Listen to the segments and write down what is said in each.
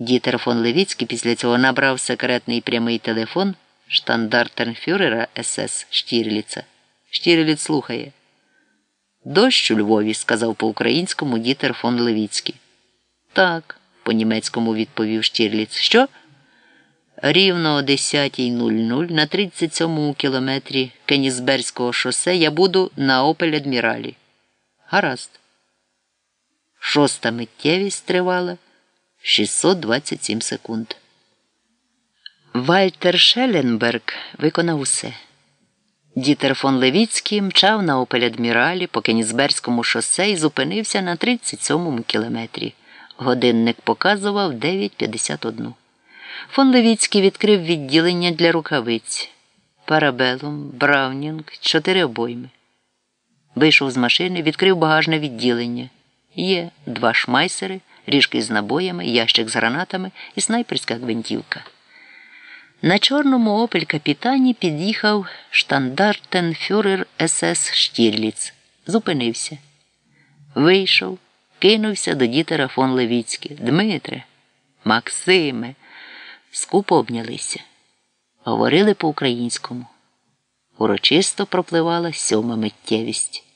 Дітер фон Левіцький після цього набрав секретний прямий телефон штандартенфюрера СС Штірліца. Штірліц слухає. Дощ у Львові, сказав по-українському дітер фон Левіцький. Так, по-німецькому відповів Штірліц. Що? Рівно о 10.00 на 37-му кілометрі Кенісберського шосе я буду на Опель Адміралі. Гаразд. Шоста миттєвість тривала 627 секунд. Вальтер Шеленберг виконав усе. Дітер фон Левіцький мчав на Опель Адміралі по Кенісберському шосе і зупинився на 37-му кілометрі. Годинник показував 9.51. Фон Левіцький відкрив відділення для рукавиць, парабелум, браунінг, чотири обойми. Вийшов з машини, відкрив багажне відділення. Є два шмайсери, ріжки з набоями, ящик з гранатами і снайперська гвинтівка. На чорному опель капітані під'їхав штандартенфюрер СС Штірліц. Зупинився. Вийшов, кинувся до дітера фон Левіцьки. Дмитре, Максиме, скупо обнялися. Говорили по-українському. Урочисто пропливала сьома миттєвість.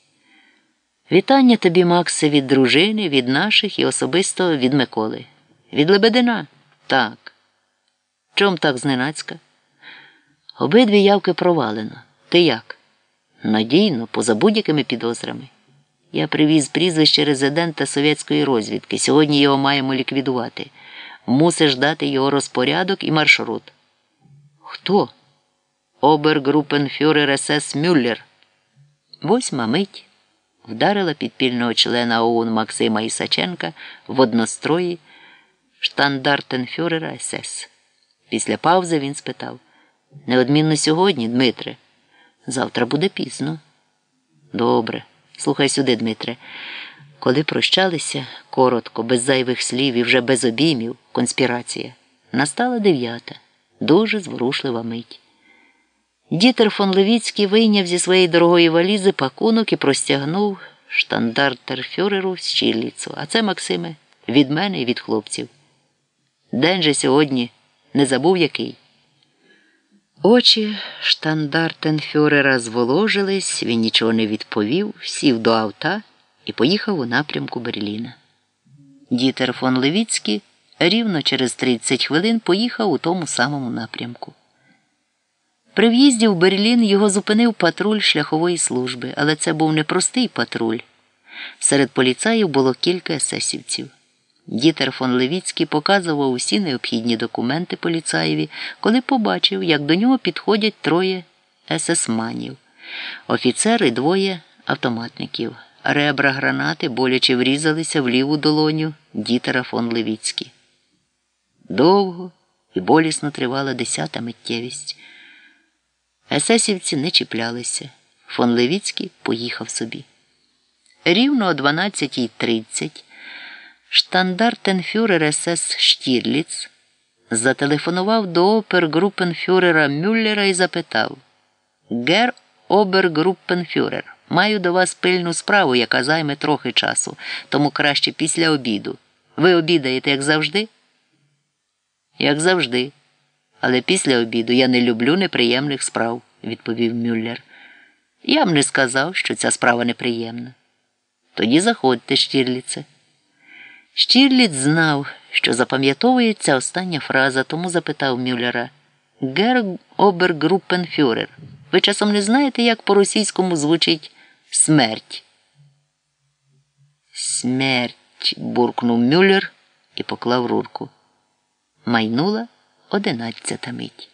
Вітання тобі, Максе, від дружини, від наших і особисто від Миколи. Від Лебедина? Так. Чом так зненацька? Обидві явки провалено. Ти як? Надійно, поза будь-якими підозрами. Я привіз прізвище резидента совєтської розвідки. Сьогодні його маємо ліквідувати. Мусиш дати його розпорядок і маршрут. Хто? Обергрупенфюрер СС Мюллер. Восьма мить вдарила підпільного члена ОУН Максима Ісаченка в однострої штандартенфюрера СС. Після паузи він спитав Неодмінно сьогодні, Дмитре. Завтра буде пізно. Добре. Слухай сюди, Дмитре. Коли прощалися коротко, без зайвих слів і вже без обіймів, конспірація, настала дев'ята, дуже зворушлива мить. Дітер фон Левіцький вийняв зі своєї дорогої валізи пакунок і простягнув штандартерфюреру з щіліцу. А це, Максиме, від мене і від хлопців. День же сьогодні не забув який. Очі штандартенфюрера зволожились, він нічого не відповів, сів до авта і поїхав у напрямку Берліна. Дітер фон Левіцький рівно через 30 хвилин поїхав у тому самому напрямку. При в'їзді в Берлін його зупинив патруль шляхової служби, але це був не простий патруль. Серед поліцаїв було кілька есесівців. Дітер фон Левіцький показував усі необхідні документи поліцаєві, коли побачив, як до нього підходять троє есесманів, офіцери двоє автоматників. Ребра гранати боляче врізалися в ліву долоню дітера фон Левіцький. Довго і болісно тривала десята миттєвість. Есесівці не чіплялися. Фон Левіцький поїхав собі. Рівно о 12.30 штандартенфюрер СС Штірліц зателефонував до опергрупенфюрера Мюллера і запитав Гер обергруппенфюрер, маю до вас пильну справу, яка займе трохи часу, тому краще після обіду. Ви обідаєте, як завжди? Як завжди. Але після обіду я не люблю неприємних справ, відповів Мюллер. Я б не сказав, що ця справа неприємна. Тоді заходьте, Штірліце. Штірліц знав, що запам'ятовується остання фраза, тому запитав Мюллера Гер Обергруппенфюрер. Ви часом не знаєте, як по-російському звучить смерть? Смерть. буркнув Мюллер і поклав рурку. Майнула одинадцята мить.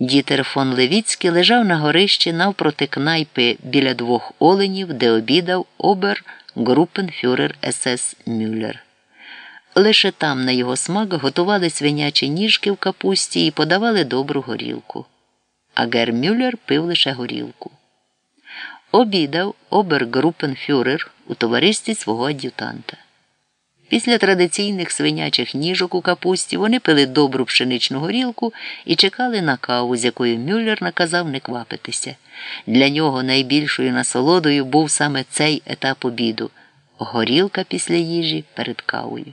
Дітер фон Левіцький лежав на горищі навпроти кнайпи біля двох оленів, де обідав обер групенфюрер СС Мюллер. Лише там, на його смак, готували свинячі ніжки в капусті і подавали добру горілку. А Гер Мюллер пив лише горілку. Обідав обергрупенфюрер у товаристві свого ад'ютанта. Після традиційних свинячих ніжок у капусті вони пили добру пшеничну горілку і чекали на каву, з якою Мюллер наказав не квапитися. Для нього найбільшою насолодою був саме цей етап обіду горілка після їжі перед кавою.